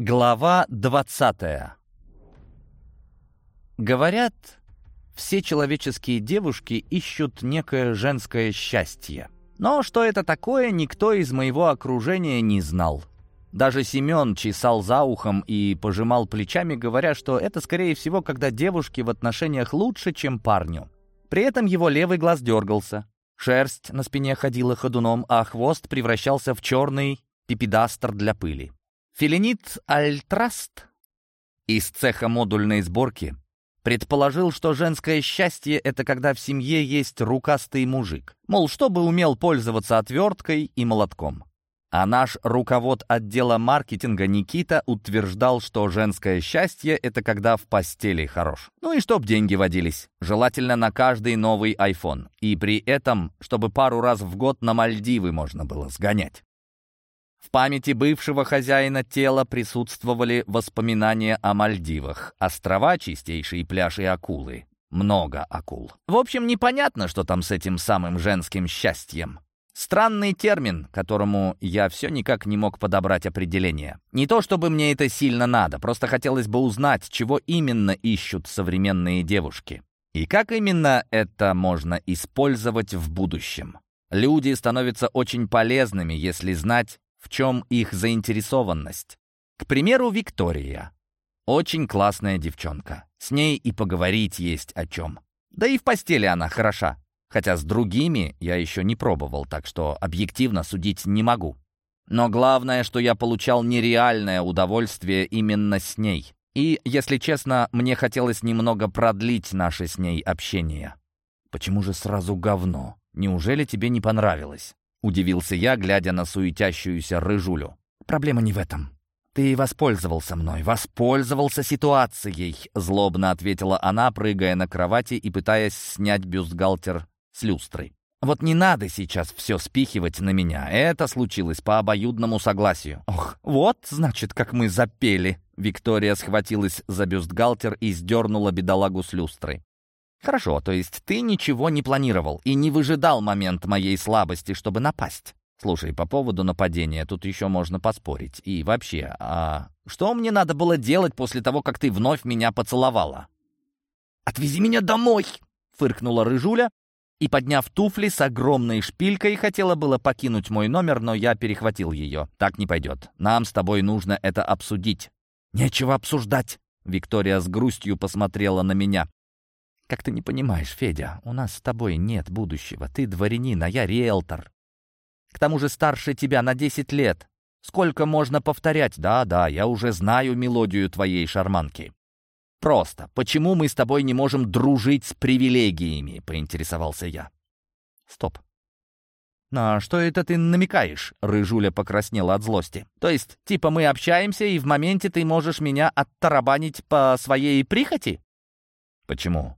Глава 20 Говорят, все человеческие девушки ищут некое женское счастье. Но что это такое, никто из моего окружения не знал. Даже Семен чесал за ухом и пожимал плечами, говоря, что это, скорее всего, когда девушке в отношениях лучше, чем парню. При этом его левый глаз дергался. Шерсть на спине ходила ходуном, а хвост превращался в черный пипедастер для пыли. Филинит Альтраст из цеха модульной сборки предположил, что женское счастье — это когда в семье есть рукастый мужик. Мол, чтобы умел пользоваться отверткой и молотком. А наш руковод отдела маркетинга Никита утверждал, что женское счастье — это когда в постели хорош. Ну и чтоб деньги водились. Желательно на каждый новый iPhone. И при этом, чтобы пару раз в год на Мальдивы можно было сгонять. В памяти бывшего хозяина тела присутствовали воспоминания о Мальдивах, острова, чистейший пляж и акулы. Много акул. В общем, непонятно, что там с этим самым женским счастьем. Странный термин, которому я все никак не мог подобрать определение. Не то чтобы мне это сильно надо, просто хотелось бы узнать, чего именно ищут современные девушки. И как именно это можно использовать в будущем. Люди становятся очень полезными, если знать, в чем их заинтересованность. К примеру, Виктория. Очень классная девчонка. С ней и поговорить есть о чем. Да и в постели она хороша. Хотя с другими я еще не пробовал, так что объективно судить не могу. Но главное, что я получал нереальное удовольствие именно с ней. И, если честно, мне хотелось немного продлить наше с ней общение. Почему же сразу говно? Неужели тебе не понравилось? Удивился я, глядя на суетящуюся рыжулю. «Проблема не в этом. Ты воспользовался мной, воспользовался ситуацией», злобно ответила она, прыгая на кровати и пытаясь снять бюстгальтер с люстры. «Вот не надо сейчас все спихивать на меня. Это случилось по обоюдному согласию». «Ох, вот, значит, как мы запели». Виктория схватилась за бюстгальтер и сдернула бедолагу с люстры. Хорошо, то есть ты ничего не планировал и не выжидал момент моей слабости, чтобы напасть. Слушай, по поводу нападения тут еще можно поспорить. И вообще, а что мне надо было делать после того, как ты вновь меня поцеловала? «Отвези меня домой!» — фыркнула Рыжуля и, подняв туфли с огромной шпилькой, хотела было покинуть мой номер, но я перехватил ее. «Так не пойдет. Нам с тобой нужно это обсудить». «Нечего обсуждать!» Виктория с грустью посмотрела на меня. «Как ты не понимаешь, Федя, у нас с тобой нет будущего. Ты дворянин, а я риэлтор. К тому же старше тебя на десять лет. Сколько можно повторять? Да-да, я уже знаю мелодию твоей шарманки. Просто, почему мы с тобой не можем дружить с привилегиями?» — поинтересовался я. «Стоп. «На что это ты намекаешь?» — Рыжуля покраснела от злости. «То есть, типа мы общаемся, и в моменте ты можешь меня оттарабанить по своей прихоти?» «Почему?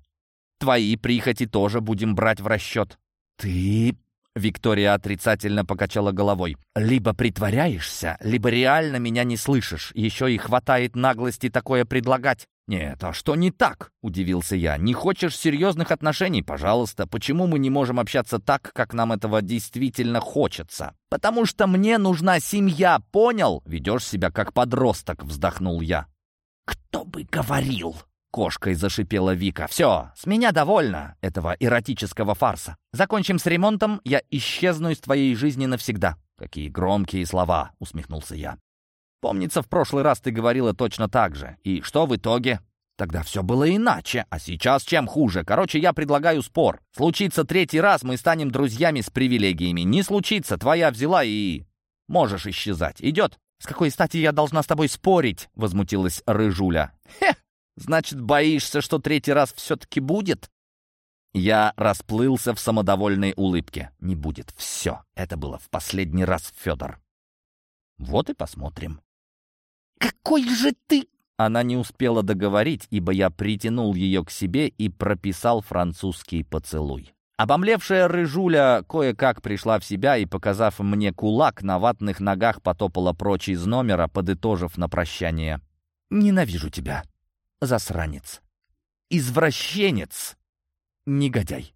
Твои прихоти тоже будем брать в расчет». «Ты...» — Виктория отрицательно покачала головой. «Либо притворяешься, либо реально меня не слышишь. Еще и хватает наглости такое предлагать». «Нет, а что не так?» — удивился я. «Не хочешь серьезных отношений? Пожалуйста. Почему мы не можем общаться так, как нам этого действительно хочется?» «Потому что мне нужна семья, понял?» «Ведешь себя как подросток», — вздохнул я. «Кто бы говорил?» Кошкой зашипела Вика. «Все, с меня довольно этого эротического фарса. Закончим с ремонтом, я исчезну из твоей жизни навсегда». «Какие громкие слова!» — усмехнулся я. «Помнится, в прошлый раз ты говорила точно так же. И что в итоге?» Тогда все было иначе, а сейчас чем хуже. Короче, я предлагаю спор. Случится третий раз, мы станем друзьями с привилегиями. Не случится, твоя взяла и... Можешь исчезать. Идет? С какой стати я должна с тобой спорить? Возмутилась Рыжуля. Хе, Значит, боишься, что третий раз все-таки будет?» Я расплылся в самодовольной улыбке. «Не будет. Все. Это было в последний раз, Федор». «Вот и посмотрим». «Какой же ты...» Она не успела договорить, ибо я притянул ее к себе и прописал французский поцелуй. Обомлевшая рыжуля кое-как пришла в себя и, показав мне кулак, на ватных ногах потопала прочь из номера, подытожив на прощание. «Ненавижу тебя засранец, извращенец, негодяй.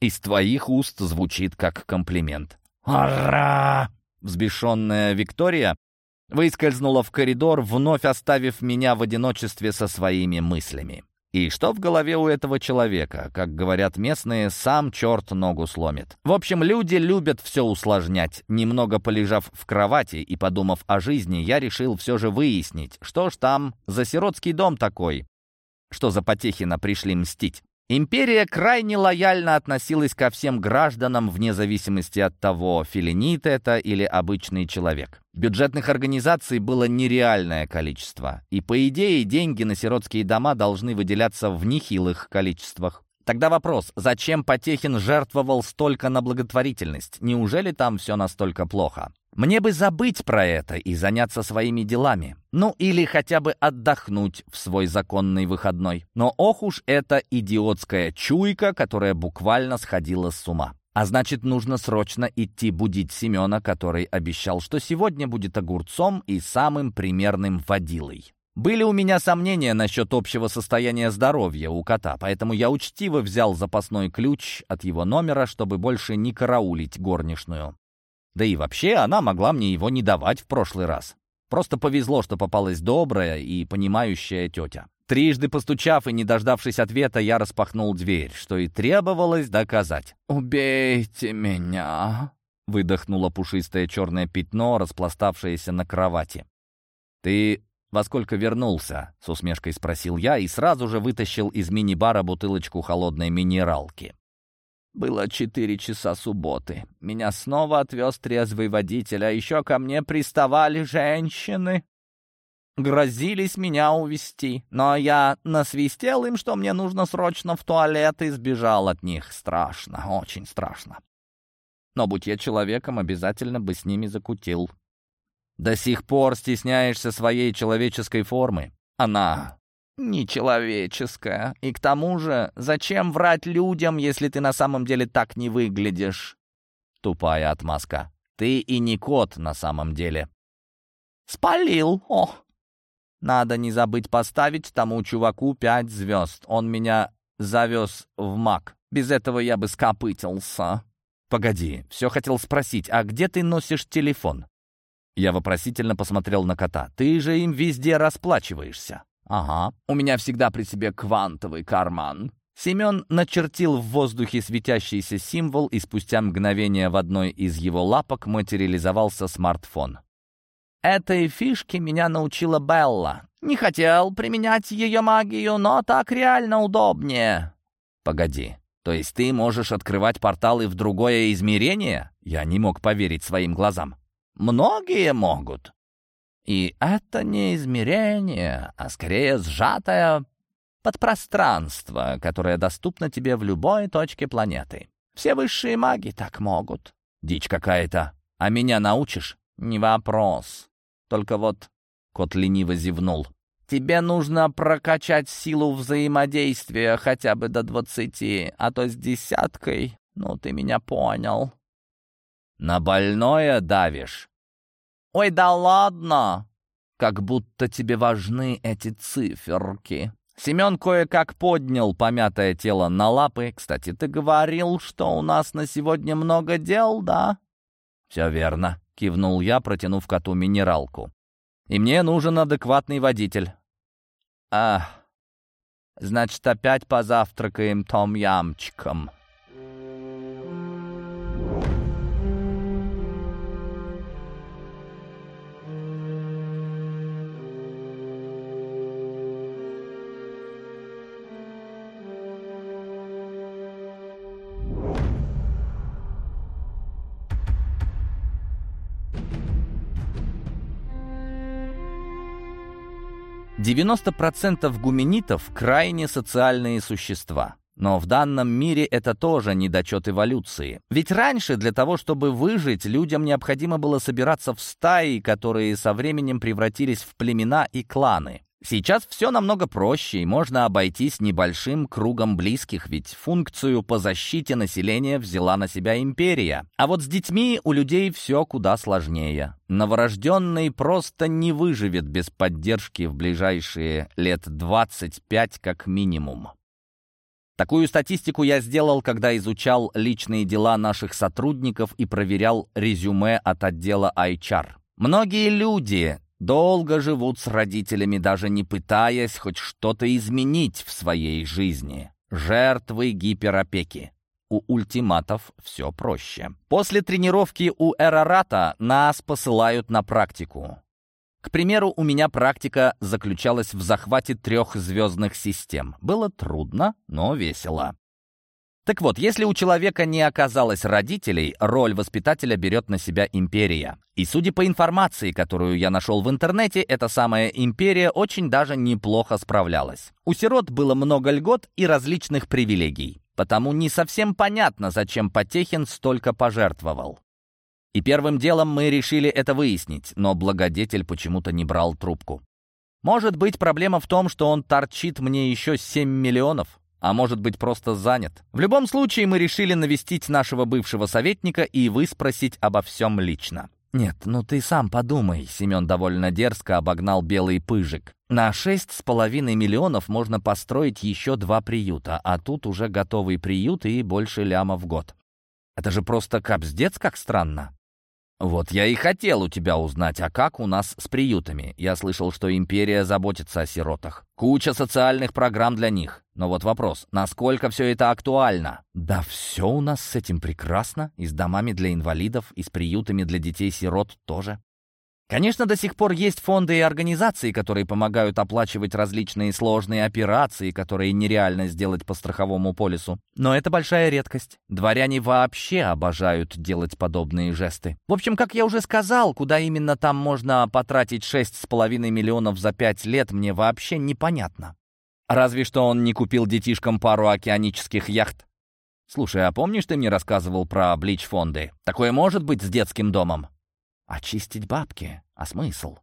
Из твоих уст звучит как комплимент. «Ара!» Взбешенная Виктория выскользнула в коридор, вновь оставив меня в одиночестве со своими мыслями. И что в голове у этого человека? Как говорят местные, сам черт ногу сломит. В общем, люди любят все усложнять. Немного полежав в кровати и подумав о жизни, я решил все же выяснить, что ж там за сиротский дом такой, что за Потехина пришли мстить. Империя крайне лояльно относилась ко всем гражданам, вне зависимости от того, филинит это или обычный человек. Бюджетных организаций было нереальное количество, и, по идее, деньги на сиротские дома должны выделяться в нехилых количествах. Тогда вопрос, зачем Потехин жертвовал столько на благотворительность? Неужели там все настолько плохо? Мне бы забыть про это и заняться своими делами. Ну, или хотя бы отдохнуть в свой законный выходной. Но ох уж эта идиотская чуйка, которая буквально сходила с ума. А значит, нужно срочно идти будить Семена, который обещал, что сегодня будет огурцом и самым примерным водилой. Были у меня сомнения насчет общего состояния здоровья у кота, поэтому я учтиво взял запасной ключ от его номера, чтобы больше не караулить горничную. Да и вообще она могла мне его не давать в прошлый раз. Просто повезло, что попалась добрая и понимающая тетя. Трижды постучав и не дождавшись ответа, я распахнул дверь, что и требовалось доказать. «Убейте меня!» — выдохнуло пушистое черное пятно, распластавшееся на кровати. «Ты «Во сколько вернулся?» — с усмешкой спросил я и сразу же вытащил из мини-бара бутылочку холодной минералки. Было четыре часа субботы. Меня снова отвез трезвый водитель, а еще ко мне приставали женщины. Грозились меня увести, но я насвистел им, что мне нужно срочно в туалет, и сбежал от них. Страшно, очень страшно. Но будь я человеком, обязательно бы с ними закутил. До сих пор стесняешься своей человеческой формы. Она нечеловеческая. И к тому же, зачем врать людям, если ты на самом деле так не выглядишь? Тупая отмазка. Ты и не кот на самом деле. Спалил, о! Надо не забыть поставить тому чуваку пять звезд. Он меня завез в маг. Без этого я бы скопытился. Погоди, все хотел спросить, а где ты носишь телефон? Я вопросительно посмотрел на кота. «Ты же им везде расплачиваешься». «Ага, у меня всегда при себе квантовый карман». Семен начертил в воздухе светящийся символ, и спустя мгновение в одной из его лапок материализовался смартфон. «Этой фишке меня научила Белла. Не хотел применять ее магию, но так реально удобнее». «Погоди, то есть ты можешь открывать порталы в другое измерение?» Я не мог поверить своим глазам. Многие могут. И это не измерение, а скорее сжатое подпространство, которое доступно тебе в любой точке планеты. Все высшие маги так могут. Дичь какая-то. А меня научишь? Не вопрос. Только вот... Кот лениво зевнул. Тебе нужно прокачать силу взаимодействия хотя бы до двадцати, а то с десяткой, ну, ты меня понял. На больное давишь. Ой, да ладно! Как будто тебе важны эти циферки. Семен кое-как поднял помятое тело на лапы. Кстати, ты говорил, что у нас на сегодня много дел, да? Все верно, кивнул я, протянув коту минералку. И мне нужен адекватный водитель. А, значит, опять позавтракаем том-ямчиком. 90% гуменитов — крайне социальные существа. Но в данном мире это тоже недочет эволюции. Ведь раньше для того, чтобы выжить, людям необходимо было собираться в стаи, которые со временем превратились в племена и кланы. Сейчас все намного проще, и можно обойтись небольшим кругом близких, ведь функцию по защите населения взяла на себя империя. А вот с детьми у людей все куда сложнее. Новорожденный просто не выживет без поддержки в ближайшие лет 25 как минимум. Такую статистику я сделал, когда изучал личные дела наших сотрудников и проверял резюме от отдела HR. Многие люди долго живут с родителями, даже не пытаясь хоть что-то изменить в своей жизни. Жертвы гиперопеки. У ультиматов все проще. После тренировки у Эрарата нас посылают на практику. К примеру, у меня практика заключалась в захвате трех звездных систем. Было трудно, но весело. Так вот, если у человека не оказалось родителей, роль воспитателя берет на себя империя. И судя по информации, которую я нашел в интернете, эта самая империя очень даже неплохо справлялась. У сирот было много льгот и различных привилегий. Потому не совсем понятно, зачем Потехин столько пожертвовал. И первым делом мы решили это выяснить, но благодетель почему-то не брал трубку. Может быть, проблема в том, что он торчит мне еще 7 миллионов? А может быть просто занят. В любом случае мы решили навестить нашего бывшего советника и выспросить обо всем лично. «Нет, ну ты сам подумай», — Семен довольно дерзко обогнал белый пыжик. «На шесть с половиной миллионов можно построить еще два приюта, а тут уже готовый приют и больше ляма в год. Это же просто капздец как странно». «Вот я и хотел у тебя узнать, а как у нас с приютами? Я слышал, что империя заботится о сиротах. Куча социальных программ для них. Но вот вопрос, насколько все это актуально?» «Да все у нас с этим прекрасно. И с домами для инвалидов, и с приютами для детей-сирот тоже. Конечно, до сих пор есть фонды и организации, которые помогают оплачивать различные сложные операции, которые нереально сделать по страховому полису. Но это большая редкость. Дворяне вообще обожают делать подобные жесты. В общем, как я уже сказал, куда именно там можно потратить 6,5 миллионов за 5 лет, мне вообще непонятно. Разве что он не купил детишкам пару океанических яхт. Слушай, а помнишь, ты мне рассказывал про блич-фонды? Такое может быть с детским домом? Очистить бабки. А смысл?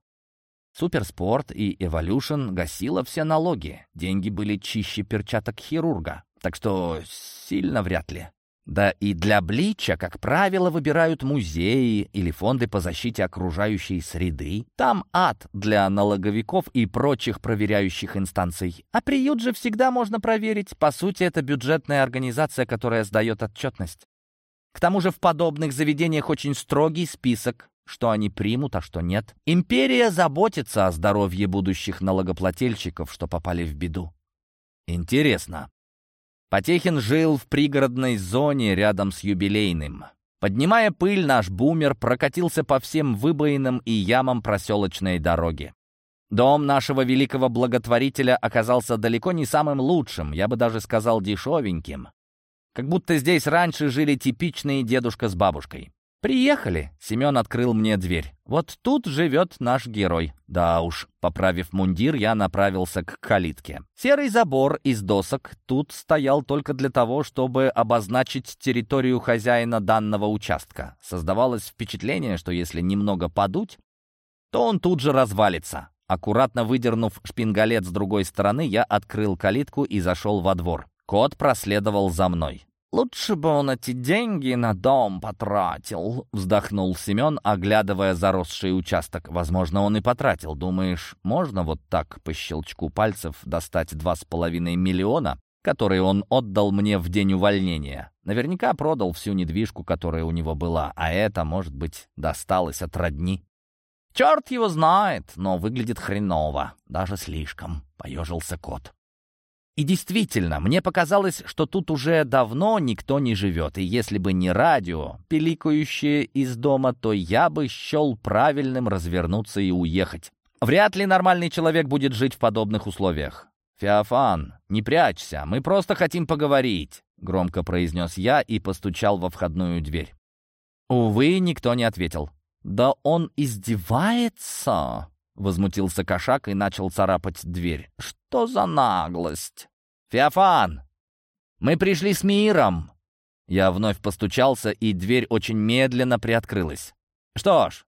Суперспорт и Evolution гасило все налоги. Деньги были чище перчаток хирурга. Так что сильно вряд ли. Да и для Блича, как правило, выбирают музеи или фонды по защите окружающей среды. Там ад для налоговиков и прочих проверяющих инстанций. А приют же всегда можно проверить. По сути, это бюджетная организация, которая сдает отчетность. К тому же в подобных заведениях очень строгий список что они примут, а что нет. Империя заботится о здоровье будущих налогоплательщиков, что попали в беду. Интересно. Потехин жил в пригородной зоне рядом с юбилейным. Поднимая пыль, наш бумер прокатился по всем выбоинам и ямам проселочной дороги. Дом нашего великого благотворителя оказался далеко не самым лучшим, я бы даже сказал дешевеньким. Как будто здесь раньше жили типичные дедушка с бабушкой. «Приехали!» — Семен открыл мне дверь. «Вот тут живет наш герой». Да уж, поправив мундир, я направился к калитке. Серый забор из досок тут стоял только для того, чтобы обозначить территорию хозяина данного участка. Создавалось впечатление, что если немного подуть, то он тут же развалится. Аккуратно выдернув шпингалет с другой стороны, я открыл калитку и зашел во двор. Кот проследовал за мной. «Лучше бы он эти деньги на дом потратил», — вздохнул Семен, оглядывая заросший участок. «Возможно, он и потратил. Думаешь, можно вот так по щелчку пальцев достать два с половиной миллиона, которые он отдал мне в день увольнения? Наверняка продал всю недвижку, которая у него была, а это, может быть, досталось от родни». «Черт его знает, но выглядит хреново, даже слишком», — поежился кот. И действительно, мне показалось, что тут уже давно никто не живет, и если бы не радио, пиликающее из дома, то я бы счел правильным развернуться и уехать. Вряд ли нормальный человек будет жить в подобных условиях. «Феофан, не прячься, мы просто хотим поговорить», — громко произнес я и постучал во входную дверь. Увы, никто не ответил. «Да он издевается!» — возмутился кошак и начал царапать дверь. «Что за наглость?» «Феофан! Мы пришли с миром!» Я вновь постучался, и дверь очень медленно приоткрылась. «Что ж,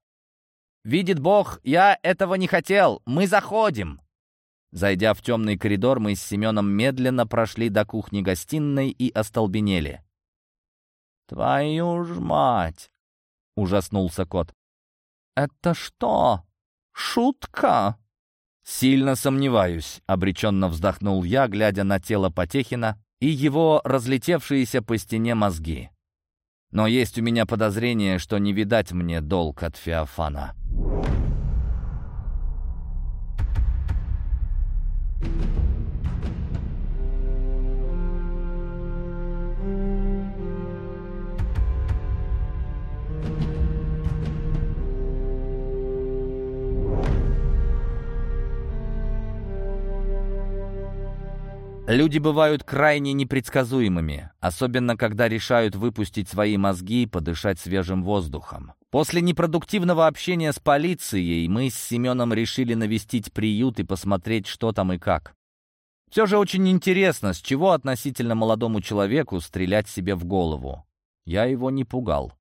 видит Бог, я этого не хотел. Мы заходим!» Зайдя в темный коридор, мы с Семеном медленно прошли до кухни-гостиной и остолбенели. «Твою ж мать!» — ужаснулся кот. «Это что?» «Шутка?» «Сильно сомневаюсь», — обреченно вздохнул я, глядя на тело Потехина и его разлетевшиеся по стене мозги. «Но есть у меня подозрение, что не видать мне долг от Феофана». Люди бывают крайне непредсказуемыми, особенно когда решают выпустить свои мозги и подышать свежим воздухом. После непродуктивного общения с полицией мы с Семеном решили навестить приют и посмотреть, что там и как. Все же очень интересно, с чего относительно молодому человеку стрелять себе в голову. Я его не пугал.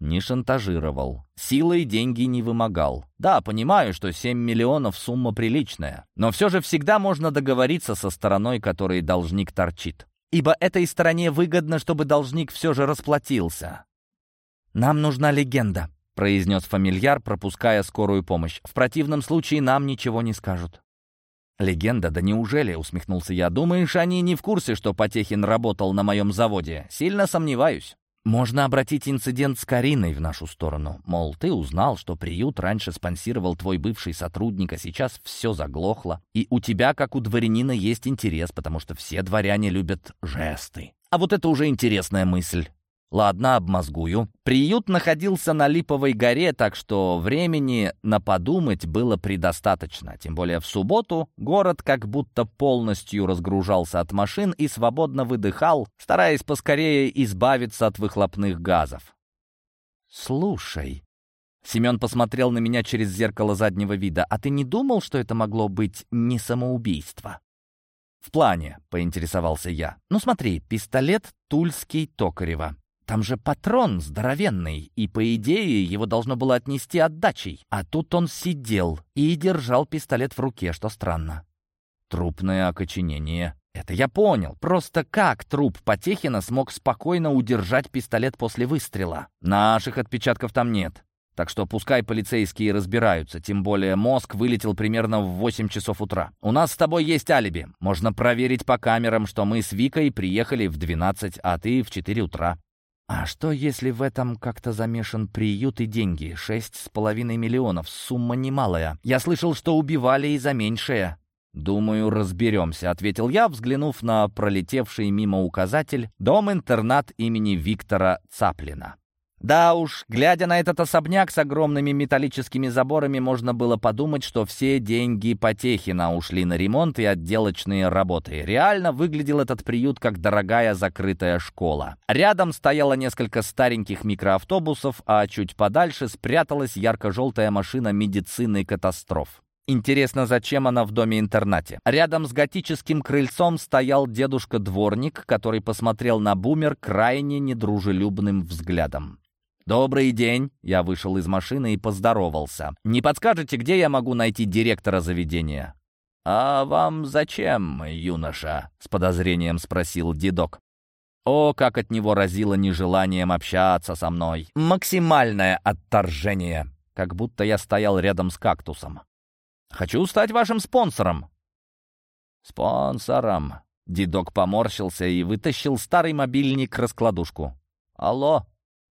Не шантажировал. Силой деньги не вымогал. Да, понимаю, что 7 миллионов сумма приличная. Но все же всегда можно договориться со стороной, которой должник торчит. Ибо этой стороне выгодно, чтобы должник все же расплатился. «Нам нужна легенда», — произнес фамильяр, пропуская скорую помощь. «В противном случае нам ничего не скажут». «Легенда? Да неужели?» — усмехнулся я. «Думаешь, они не в курсе, что Потехин работал на моем заводе? Сильно сомневаюсь». Можно обратить инцидент с Кариной в нашу сторону. Мол, ты узнал, что приют раньше спонсировал твой бывший сотрудник, а сейчас все заглохло. И у тебя, как у дворянина, есть интерес, потому что все дворяне любят жесты. А вот это уже интересная мысль. Ладно, обмозгую. Приют находился на Липовой горе, так что времени на подумать было предостаточно. Тем более в субботу город как будто полностью разгружался от машин и свободно выдыхал, стараясь поскорее избавиться от выхлопных газов. «Слушай», Семен посмотрел на меня через зеркало заднего вида. «А ты не думал, что это могло быть не самоубийство?» «В плане», — поинтересовался я. «Ну смотри, пистолет Тульский Токарева. Там же патрон здоровенный, и, по идее, его должно было отнести отдачей. А тут он сидел и держал пистолет в руке, что странно. Трупное окоченение. Это я понял. Просто как труп Потехина смог спокойно удержать пистолет после выстрела? Наших отпечатков там нет. Так что пускай полицейские разбираются, тем более мозг вылетел примерно в 8 часов утра. У нас с тобой есть алиби. Можно проверить по камерам, что мы с Викой приехали в 12, а ты в 4 утра. А что, если в этом как-то замешан приют и деньги? Шесть с половиной миллионов, сумма немалая. Я слышал, что убивали и за меньшее. «Думаю, разберемся», — ответил я, взглянув на пролетевший мимо указатель «Дом-интернат имени Виктора Цаплина». Да уж, глядя на этот особняк с огромными металлическими заборами, можно было подумать, что все деньги Потехина ушли на ремонт и отделочные работы. Реально выглядел этот приют как дорогая закрытая школа. Рядом стояло несколько стареньких микроавтобусов, а чуть подальше спряталась ярко-желтая машина медицины катастроф. Интересно, зачем она в доме-интернате? Рядом с готическим крыльцом стоял дедушка-дворник, который посмотрел на бумер крайне недружелюбным взглядом. «Добрый день!» — я вышел из машины и поздоровался. «Не подскажете, где я могу найти директора заведения?» «А вам зачем, юноша?» — с подозрением спросил дедок. О, как от него разило нежеланием общаться со мной. Максимальное отторжение. Как будто я стоял рядом с кактусом. «Хочу стать вашим спонсором». «Спонсором?» Дедок поморщился и вытащил старый мобильник-раскладушку. «Алло,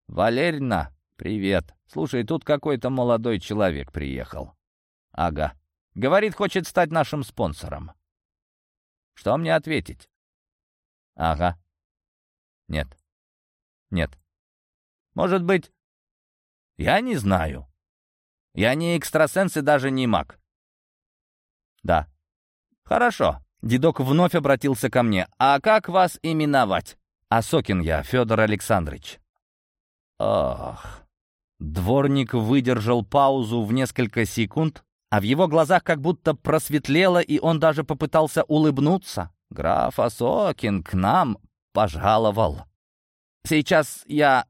«Валерьевна, привет. Слушай, тут какой-то молодой человек приехал». «Ага. Говорит, хочет стать нашим спонсором». «Что мне ответить?» «Ага. Нет. Нет. Может быть...» «Я не знаю. Я не экстрасенс и даже не маг». «Да». «Хорошо». Дедок вновь обратился ко мне. «А как вас именовать?» «Осокин я, Федор Александрович». Ах. Дворник выдержал паузу в несколько секунд, а в его глазах как будто просветлело, и он даже попытался улыбнуться. «Граф Осокин к нам пожаловал. Сейчас я...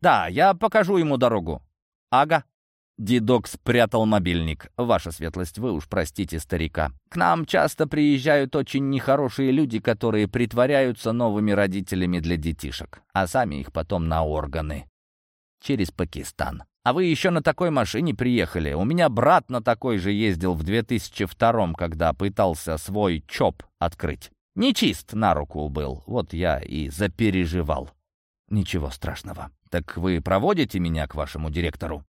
Да, я покажу ему дорогу. Ага». Дедок спрятал мобильник. «Ваша светлость, вы уж простите старика. К нам часто приезжают очень нехорошие люди, которые притворяются новыми родителями для детишек, а сами их потом на органы через Пакистан. А вы еще на такой машине приехали. У меня брат на такой же ездил в 2002 когда пытался свой ЧОП открыть. Нечист на руку был. Вот я и запереживал. Ничего страшного. Так вы проводите меня к вашему директору?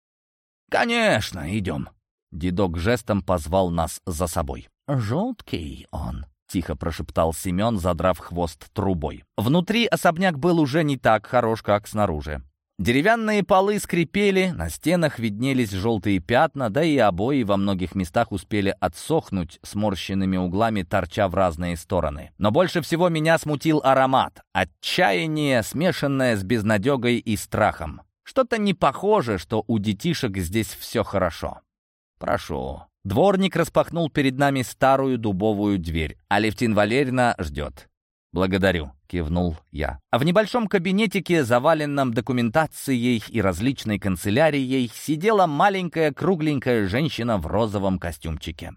Конечно, идем. Дедок жестом позвал нас за собой. «Жуткий он», — тихо прошептал Семен, задрав хвост трубой. Внутри особняк был уже не так хорош, как снаружи. Деревянные полы скрипели, на стенах виднелись желтые пятна, да и обои во многих местах успели отсохнуть, сморщенными углами торча в разные стороны. Но больше всего меня смутил аромат. Отчаяние, смешанное с безнадегой и страхом. Что-то не похоже, что у детишек здесь все хорошо. «Прошу». Дворник распахнул перед нами старую дубовую дверь. Алевтин Валерьевна ждет. «Благодарю», — кивнул я. А в небольшом кабинетике, заваленном документацией и различной канцелярией, сидела маленькая кругленькая женщина в розовом костюмчике.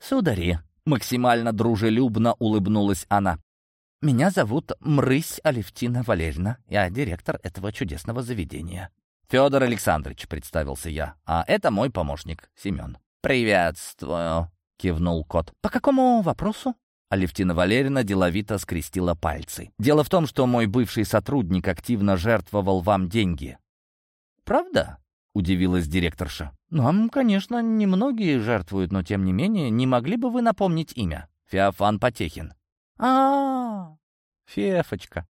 «Судари», — максимально дружелюбно улыбнулась она, «меня зовут Мрысь Алевтина Валерьевна, я директор этого чудесного заведения». «Федор Александрович», — представился я, «а это мой помощник, Семен». «Приветствую», — кивнул кот. «По какому вопросу?» Алевтина Валерьевна деловито скрестила пальцы. «Дело в том, что мой бывший сотрудник активно жертвовал вам деньги». «Правда?» — удивилась директорша. «Нам, конечно, немногие жертвуют, но тем не менее, не могли бы вы напомнить имя?» «Феофан Потехин». а, -а, -а Фефочка.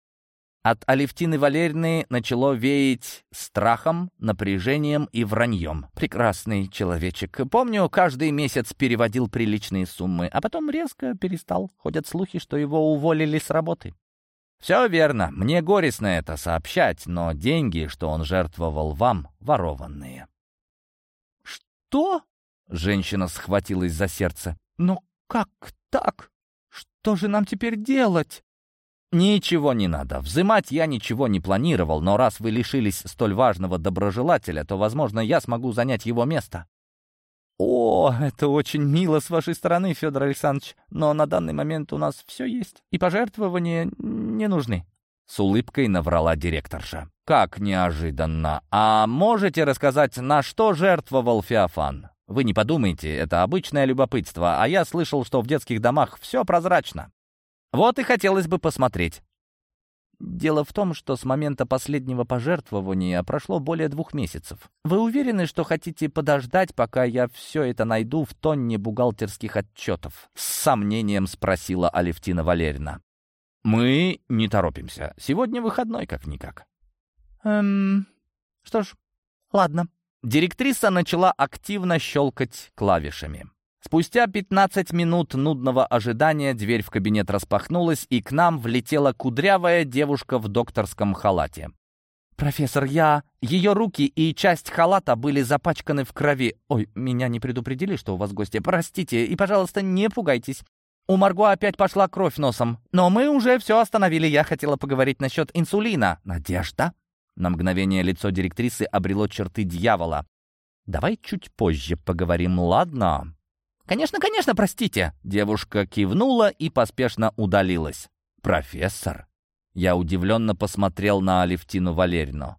От Алевтины Валерьевны начало веять страхом, напряжением и враньем. Прекрасный человечек. Помню, каждый месяц переводил приличные суммы, а потом резко перестал. Ходят слухи, что его уволили с работы. «Все верно. Мне горестно это сообщать, но деньги, что он жертвовал вам, ворованные». «Что?» — женщина схватилась за сердце. «Но как так? Что же нам теперь делать?» «Ничего не надо. Взымать я ничего не планировал, но раз вы лишились столь важного доброжелателя, то, возможно, я смогу занять его место». «О, это очень мило с вашей стороны, Федор Александрович, но на данный момент у нас все есть, и пожертвования не нужны». С улыбкой наврала директорша. «Как неожиданно! А можете рассказать, на что жертвовал Феофан? Вы не подумайте, это обычное любопытство, а я слышал, что в детских домах все прозрачно. Вот и хотелось бы посмотреть. Дело в том, что с момента последнего пожертвования прошло более двух месяцев. Вы уверены, что хотите подождать, пока я все это найду в тонне бухгалтерских отчетов? С сомнением спросила Алевтина Валерьевна. Мы не торопимся. Сегодня выходной, как-никак. Эм, что ж, ладно. Директриса начала активно щелкать клавишами. Спустя 15 минут нудного ожидания дверь в кабинет распахнулась, и к нам влетела кудрявая девушка в докторском халате. «Профессор, я...» Ее руки и часть халата были запачканы в крови. «Ой, меня не предупредили, что у вас гости. Простите, и, пожалуйста, не пугайтесь. У Марго опять пошла кровь носом. Но мы уже все остановили. Я хотела поговорить насчет инсулина. Надежда?» На мгновение лицо директрисы обрело черты дьявола. «Давай чуть позже поговорим, ладно?» «Конечно, конечно, простите!» Девушка кивнула и поспешно удалилась. «Профессор?» Я удивленно посмотрел на Алевтину Валерьевну.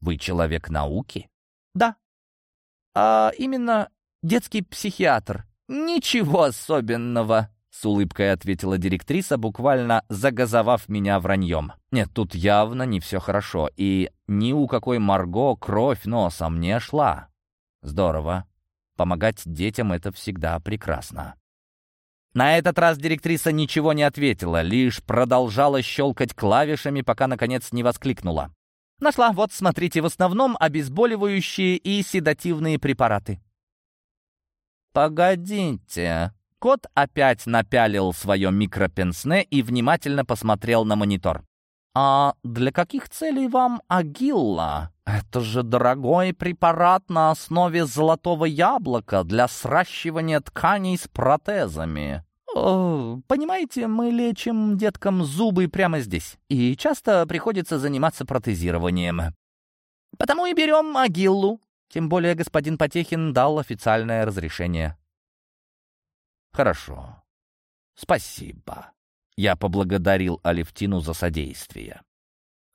«Вы человек науки?» «Да». «А именно детский психиатр». «Ничего особенного», — с улыбкой ответила директриса, буквально загазовав меня враньем. «Нет, тут явно не все хорошо, и ни у какой Марго кровь носом не шла». «Здорово. Помогать детям — это всегда прекрасно. На этот раз директриса ничего не ответила, лишь продолжала щелкать клавишами, пока, наконец, не воскликнула. «Нашла, вот, смотрите, в основном обезболивающие и седативные препараты». «Погодите». Кот опять напялил свое микропенсне и внимательно посмотрел на монитор. «А для каких целей вам агилла? Это же дорогой препарат на основе золотого яблока для сращивания тканей с протезами». Понимаете, мы лечим деткам зубы прямо здесь, и часто приходится заниматься протезированием. Потому и берем агиллу. Тем более господин Потехин дал официальное разрешение. Хорошо. Спасибо. Я поблагодарил Алевтину за содействие.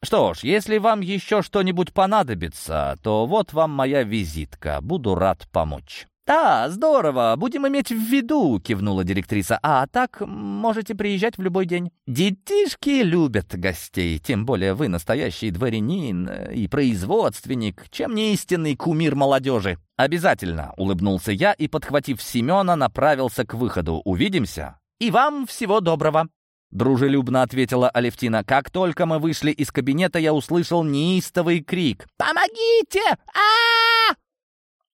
«Что ж, если вам еще что-нибудь понадобится, то вот вам моя визитка. Буду рад помочь». «Да, здорово, будем иметь в виду», — кивнула директриса. «А так можете приезжать в любой день». «Детишки любят гостей, тем более вы настоящий дворянин и производственник, чем не истинный кумир молодежи». «Обязательно», — улыбнулся я и, подхватив Семена, направился к выходу. «Увидимся». «И вам всего доброго». Дружелюбно ответила Алевтина. Как только мы вышли из кабинета, я услышал неистовый крик. «Помогите! а,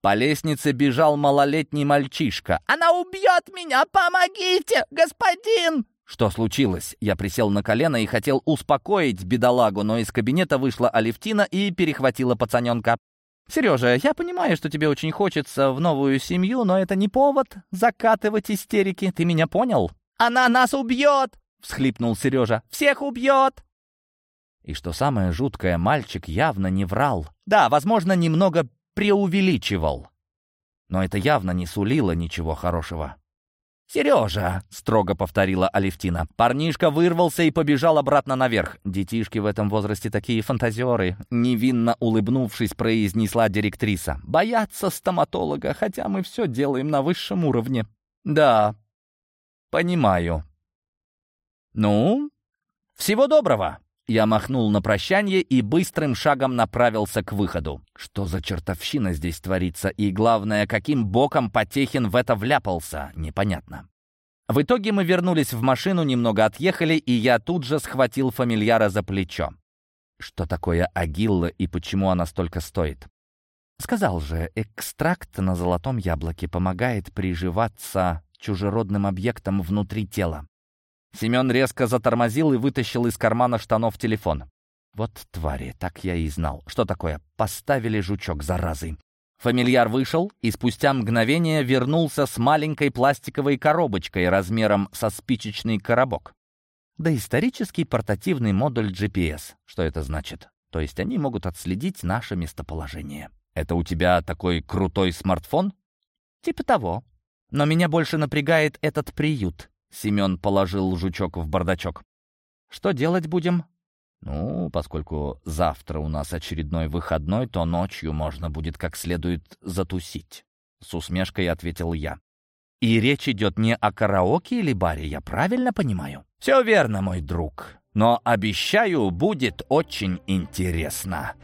По лестнице бежал малолетний мальчишка. «Она убьет меня! Помогите, господин!» Что случилось? Я присел на колено и хотел успокоить бедолагу, но из кабинета вышла Алевтина и перехватила пацаненка. «Сережа, я понимаю, что тебе очень хочется в новую семью, но это не повод закатывать истерики. Ты меня понял?» «Она нас убьет!» — всхлипнул Сережа. «Всех убьет!» И что самое жуткое, мальчик явно не врал. Да, возможно, немного преувеличивал. Но это явно не сулило ничего хорошего. «Сережа!» — строго повторила Алевтина. Парнишка вырвался и побежал обратно наверх. Детишки в этом возрасте такие фантазеры. Невинно улыбнувшись, произнесла директриса. «Боятся стоматолога, хотя мы все делаем на высшем уровне». «Да, понимаю». «Ну, всего доброго!» Я махнул на прощание и быстрым шагом направился к выходу. Что за чертовщина здесь творится? И главное, каким боком Потехин в это вляпался? Непонятно. В итоге мы вернулись в машину, немного отъехали, и я тут же схватил фамильяра за плечо. Что такое агилла и почему она столько стоит? Сказал же, экстракт на золотом яблоке помогает приживаться чужеродным объектам внутри тела. Семен резко затормозил и вытащил из кармана штанов телефон. Вот твари, так я и знал. Что такое? Поставили жучок, заразы. Фамильяр вышел и спустя мгновение вернулся с маленькой пластиковой коробочкой размером со спичечный коробок. Да исторический портативный модуль GPS. Что это значит? То есть они могут отследить наше местоположение. Это у тебя такой крутой смартфон? Типа того. Но меня больше напрягает этот приют. Семен положил жучок в бардачок. «Что делать будем?» «Ну, поскольку завтра у нас очередной выходной, то ночью можно будет как следует затусить», — с усмешкой ответил я. «И речь идет не о караоке или баре, я правильно понимаю?» «Все верно, мой друг, но обещаю, будет очень интересно».